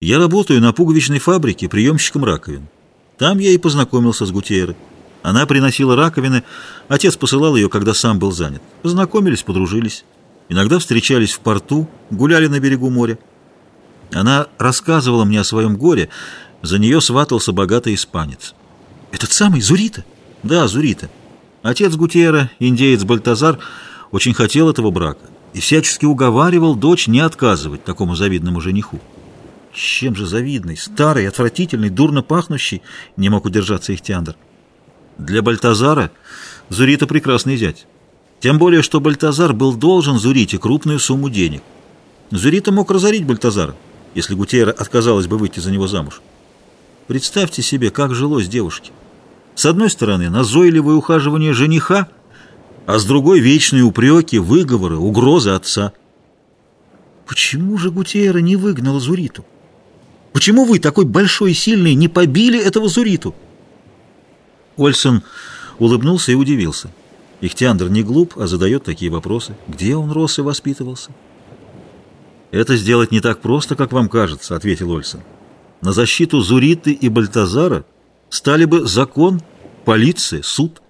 Я работаю на пуговичной фабрике приемщиком раковин. Там я и познакомился с Гутиерой. Она приносила раковины, отец посылал ее, когда сам был занят. Познакомились, подружились. Иногда встречались в порту, гуляли на берегу моря. Она рассказывала мне о своем горе, за нее сватался богатый испанец. «Этот самый Зурита?» «Да, Зурита. Отец Гутиера, индеец Бальтазар, очень хотел этого брака и всячески уговаривал дочь не отказывать такому завидному жениху. Чем же завидный, старый, отвратительный, дурно пахнущий, не мог удержаться Ихтиандр. Для Бальтазара Зурита прекрасный зять. Тем более, что Бальтазар был должен Зурите крупную сумму денег. Зурита мог разорить Бальтазара, если Гутейра отказалась бы выйти за него замуж. Представьте себе, как жилось девушке. С одной стороны, назойливое ухаживание жениха, а с другой — вечные упреки, выговоры, угрозы отца. Почему же Гутейра не выгнала Зуриту? Почему вы, такой большой и сильный, не побили этого Зуриту?» Ольсон улыбнулся и удивился. Ихтиандр не глуп, а задает такие вопросы. Где он рос и воспитывался? «Это сделать не так просто, как вам кажется», — ответил Ольсон. «На защиту Зуриты и Бальтазара стали бы закон, полиция, суд».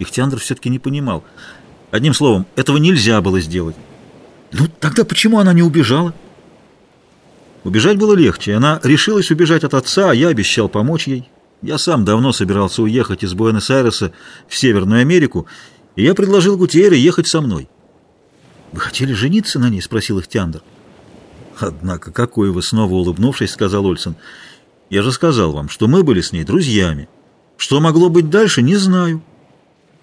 Ихтиандр все-таки не понимал. Одним словом, этого нельзя было сделать. «Ну, тогда почему она не убежала?» Убежать было легче. Она решилась убежать от отца, а я обещал помочь ей. Я сам давно собирался уехать из Буэнос-Айреса в Северную Америку, и я предложил Гутиере ехать со мной. «Вы хотели жениться на ней?» — спросил их Тиандр. «Однако, какой вы!» — снова улыбнувшись, сказал Ольсон. «Я же сказал вам, что мы были с ней друзьями. Что могло быть дальше, не знаю».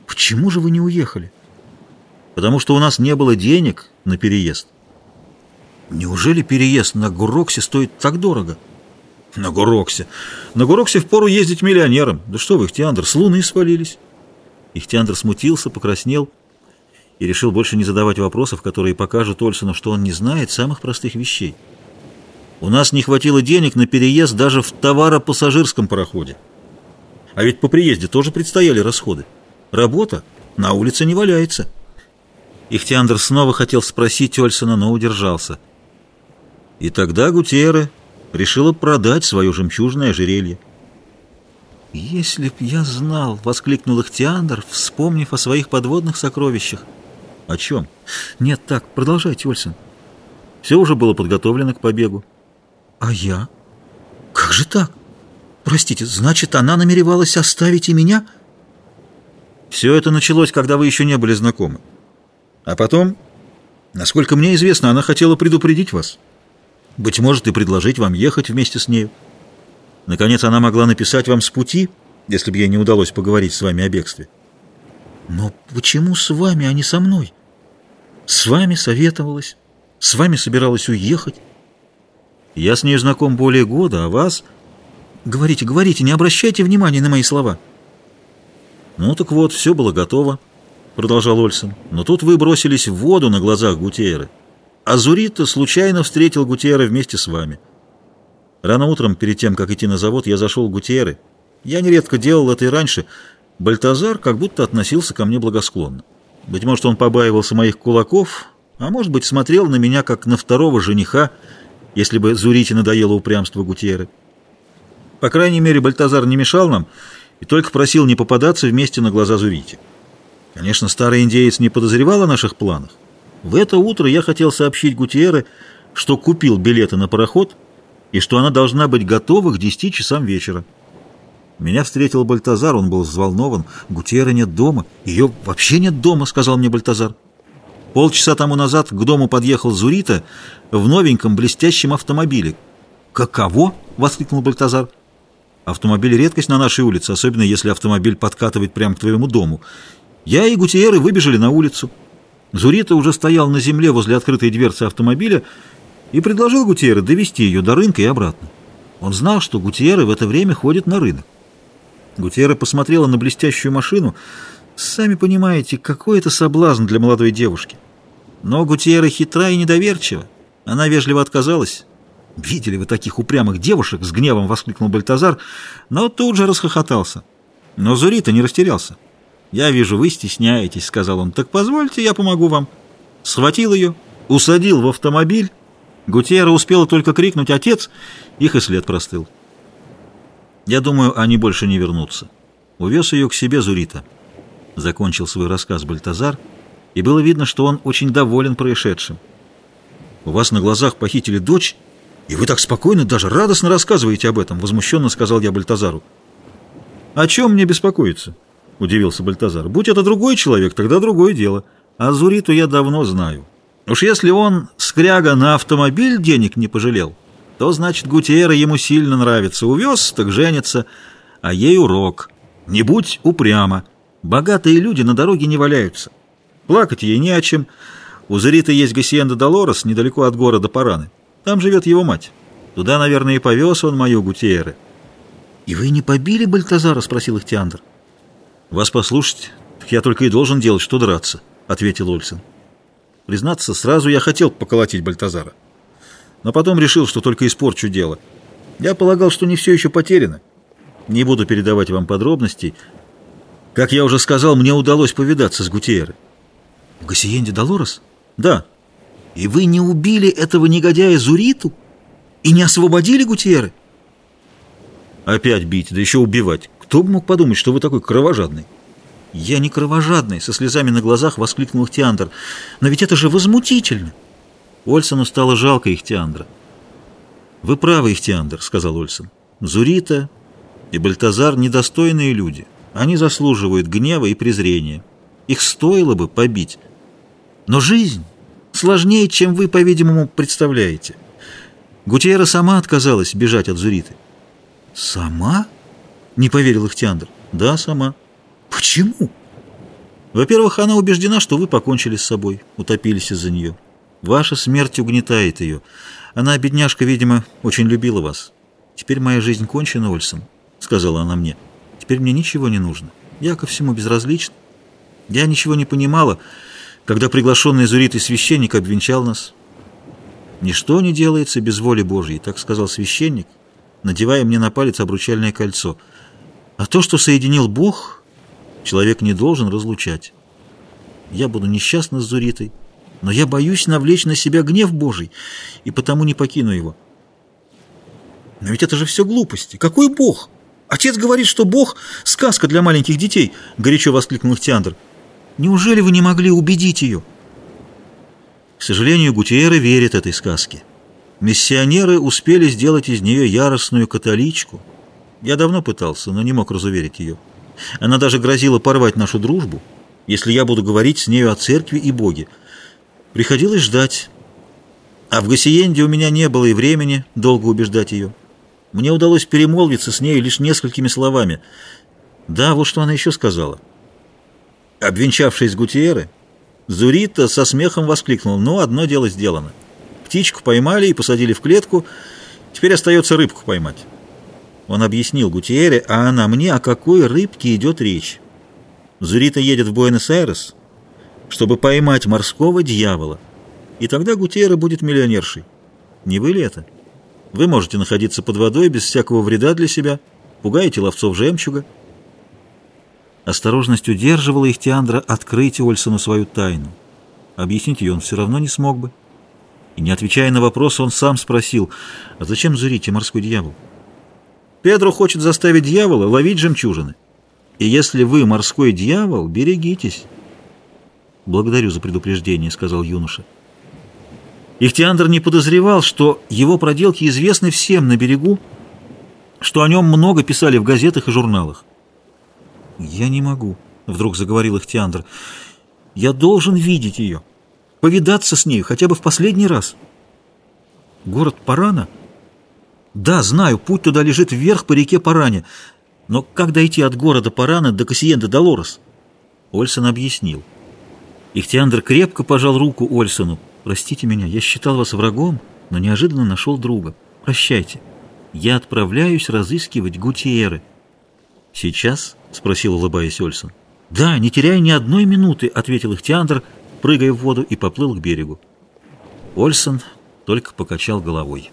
«Почему же вы не уехали?» «Потому что у нас не было денег на переезд». Неужели переезд на Гуроксе стоит так дорого? На Гуроксе. На Гуроксе впору ездить миллионером. Да что вы, Ихтиандр, с луны свалились. Ихтиандр смутился, покраснел и решил больше не задавать вопросов, которые покажут Ольсону, что он не знает самых простых вещей. У нас не хватило денег на переезд даже в товаропассажирском пароходе. А ведь по приезде тоже предстояли расходы. Работа на улице не валяется. Ихтиандр снова хотел спросить Ольсона, но удержался. И тогда Гутьерре решила продать свое жемчужное ожерелье. «Если б я знал!» — воскликнул Ихтиандр, вспомнив о своих подводных сокровищах. «О чем?» «Нет, так, продолжайте, Ольсон». Все уже было подготовлено к побегу. «А я? Как же так? Простите, значит, она намеревалась оставить и меня?» «Все это началось, когда вы еще не были знакомы. А потом, насколько мне известно, она хотела предупредить вас». Быть может, и предложить вам ехать вместе с нею. Наконец, она могла написать вам с пути, если бы ей не удалось поговорить с вами о бегстве. Но почему с вами, а не со мной? С вами советовалась, с вами собиралась уехать. Я с ней знаком более года, а вас... Говорите, говорите, не обращайте внимания на мои слова. Ну так вот, все было готово, продолжал Ольсон. Но тут вы бросились в воду на глазах Гутиеры. Азурита случайно встретил Гутиера вместе с вами. Рано утром, перед тем, как идти на завод, я зашел к Гутиеры. Я нередко делал это и раньше. Бальтазар как будто относился ко мне благосклонно. Быть может, он побаивался моих кулаков, а может быть, смотрел на меня, как на второго жениха, если бы Зурите надоело упрямство Гутиеры. По крайней мере, Бальтазар не мешал нам и только просил не попадаться вместе на глаза Зурите. Конечно, старый индеец не подозревал о наших планах, в это утро я хотел сообщить Гутиере, что купил билеты на пароход и что она должна быть готова к 10 часам вечера. Меня встретил Бальтазар, он был взволнован. Гутиера нет дома. Ее вообще нет дома, сказал мне Бальтазар. Полчаса тому назад к дому подъехал Зурита в новеньком блестящем автомобиле. «Каково?» — воскликнул Бальтазар. «Автомобиль — редкость на нашей улице, особенно если автомобиль подкатывает прямо к твоему дому. Я и Гутиеры выбежали на улицу». Зурита уже стоял на земле возле открытой дверцы автомобиля и предложил Гутьерре довести ее до рынка и обратно. Он знал, что Гутьерре в это время ходит на рынок. Гутьерре посмотрела на блестящую машину. Сами понимаете, какой это соблазн для молодой девушки. Но Гутьерре хитра и недоверчива. Она вежливо отказалась. «Видели вы таких упрямых девушек?» — с гневом воскликнул Бальтазар, но тут же расхохотался. Но Зурита не растерялся. «Я вижу, вы стесняетесь», — сказал он. «Так позвольте, я помогу вам». Схватил ее, усадил в автомобиль Гутьера успела только крикнуть «Отец!» их и след простыл. Я думаю, они больше не вернутся. Увез ее к себе Зурита. Закончил свой рассказ Бальтазар, и было видно, что он очень доволен происшедшим. «У вас на глазах похитили дочь, и вы так спокойно, даже радостно рассказываете об этом», — возмущенно сказал я Бальтазару. «О чем мне беспокоиться?» — удивился Бальтазар. «Будь это другой человек, тогда другое дело. А Зуриту я давно знаю. Уж если он, скряга, на автомобиль денег не пожалел, то, значит, Гутиера ему сильно нравится. Увез, так женится, а ей урок. Не будь упрямо. Богатые люди на дороге не валяются. Плакать ей не о чем. У Зурита есть Гасиенда Долорес, недалеко от города Параны. Там живет его мать. Туда, наверное, и повез он мою Гутиеры». «И вы не побили Бальтазара?» — спросил их Теандр. «Вас послушать, так я только и должен делать, что драться», — ответил Ольсен. Признаться, сразу я хотел поколотить Бальтазара. Но потом решил, что только испорчу дело. Я полагал, что не все еще потеряно. Не буду передавать вам подробностей. Как я уже сказал, мне удалось повидаться с Гутиерой. В Гассиенде Долорес? Да. И вы не убили этого негодяя Зуриту? И не освободили Гутиеры? Опять бить, да еще убивать. Кто бы мог подумать, что вы такой кровожадный? Я не кровожадный, со слезами на глазах воскликнул Ихтиандр. Но ведь это же возмутительно. Ольсону стало жалко Ихтиандра. Вы правы, Ихтиандр, сказал Ольсон. Зурита и Бальтазар недостойные люди. Они заслуживают гнева и презрения. Их стоило бы побить. Но жизнь сложнее, чем вы, по-видимому, представляете. Гутиера сама отказалась бежать от Зуриты. «Сама?» — не поверил Ихтиандр. «Да, сама». «Почему?» «Во-первых, она убеждена, что вы покончили с собой, утопились из-за нее. Ваша смерть угнетает ее. Она, бедняжка, видимо, очень любила вас. Теперь моя жизнь кончена, Ольсон», — сказала она мне. «Теперь мне ничего не нужно. Я ко всему безразлична. Я ничего не понимала, когда приглашенный Зуритый священник обвенчал нас. Ничто не делается без воли Божьей, так сказал священник, надевая мне на палец обручальное кольцо. А то, что соединил Бог, человек не должен разлучать. Я буду несчастна с Зуритой, но я боюсь навлечь на себя гнев Божий, и потому не покину его. Но ведь это же все глупости. Какой Бог? Отец говорит, что Бог — сказка для маленьких детей, — горячо воскликнул Ихтиандр. Неужели вы не могли убедить ее? К сожалению, Гутиера верит этой сказке. Миссионеры успели сделать из нее яростную католичку. Я давно пытался, но не мог разуверить ее. Она даже грозила порвать нашу дружбу, если я буду говорить с нею о церкви и Боге. Приходилось ждать. А в Гассиенде у меня не было и времени долго убеждать ее. Мне удалось перемолвиться с нею лишь несколькими словами. Да, вот что она еще сказала. Обвенчавшись с Гутиеры, Зурита со смехом воскликнул, «Ну, одно дело сделано». Птичку поймали и посадили в клетку, теперь остается рыбку поймать. Он объяснил Гутиере, а она мне, о какой рыбке идет речь. Зурита едет в Буэнос-Айрес, чтобы поймать морского дьявола, и тогда Гутиера будет миллионершей. Не вы ли это? Вы можете находиться под водой без всякого вреда для себя, пугаете ловцов жемчуга. Осторожность удерживала их Теандра открыть Ольсону свою тайну. Объяснить ее он все равно не смог бы. И не отвечая на вопрос, он сам спросил, а зачем зрите морской дьявол? Педро хочет заставить дьявола ловить жемчужины. И если вы морской дьявол, берегитесь. Благодарю за предупреждение, сказал юноша. Ихтиандр не подозревал, что его проделки известны всем на берегу, что о нем много писали в газетах и журналах. «Я не могу», — вдруг заговорил Ихтиандр. «Я должен видеть ее» повидаться с ней хотя бы в последний раз. Город Парана? Да, знаю, путь туда лежит вверх по реке Паране. Но как дойти от города Парана до Кассиенда Долорес? Ольсон объяснил. Ихтиандр крепко пожал руку Ольсону. «Простите меня, я считал вас врагом, но неожиданно нашел друга. Прощайте. Я отправляюсь разыскивать Гутиеры». «Сейчас?» — спросил, улыбаясь Ольсон. «Да, не теряя ни одной минуты», — ответил Ихтиандр, — прыгая в воду, и поплыл к берегу. Ольсон только покачал головой.